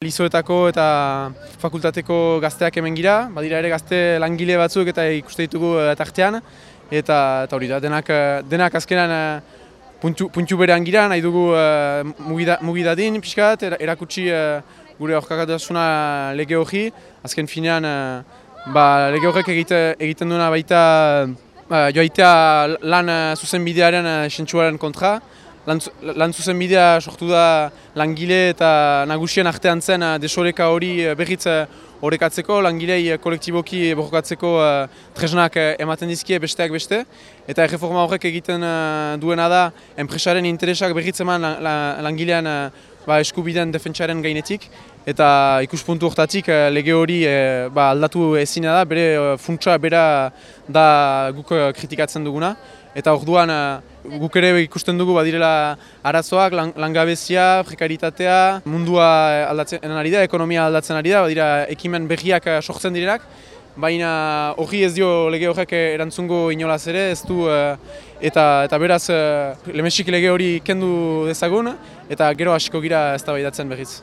Lizoetako eta fakultateko gazteak hemen gira, badira ere gazte langile batzuk eta ikuste ditugu eh, tartean, eta, eta hori da, denak, eh, denak azkenan eh, puntu, puntu berean gira, nahi dugu mugida, mugidadin pixkat, era- erakutsi gure aurkakatasuna lege hori, azken finean ba, lege horrek egite, egiten duena baita uh, joaitea lan zuzenbidearen uh, sentsuaren kontra, Lan, zu- lan zuzenbidea sortu da langile eta nagusien artean zen eh, desoreka hori eh, berriz eh, orekatzeko, langilei eh, kolektiboki borrokatzeko eh, tresnak eh, ematen dizkie besteak beste. Eta erreforma horrek egiten eh, duena da enpresaren interesak berriz eman la- la- langilean eh, ba, eskubideen defentsaren gainetik. Eta ikuspuntu hortatik eh, lege hori eh, ba, aldatu ezina da, bere eh, funtsa bera da guk kritikatzen duguna. Eta orduan guk ere ikusten dugu badirela arazoak, lang- langabezia, prekaritatea, mundua aldatzen ari da, ekonomia aldatzen ari da, badira ekimen berriak sortzen direnak, baina hori ez dio lege horrek erantzungo inolaz ere, ez du eh, eta, eta beraz eh, lemesik lege hori kendu dezagun eta gero hasiko gira eztabaidatzen berriz.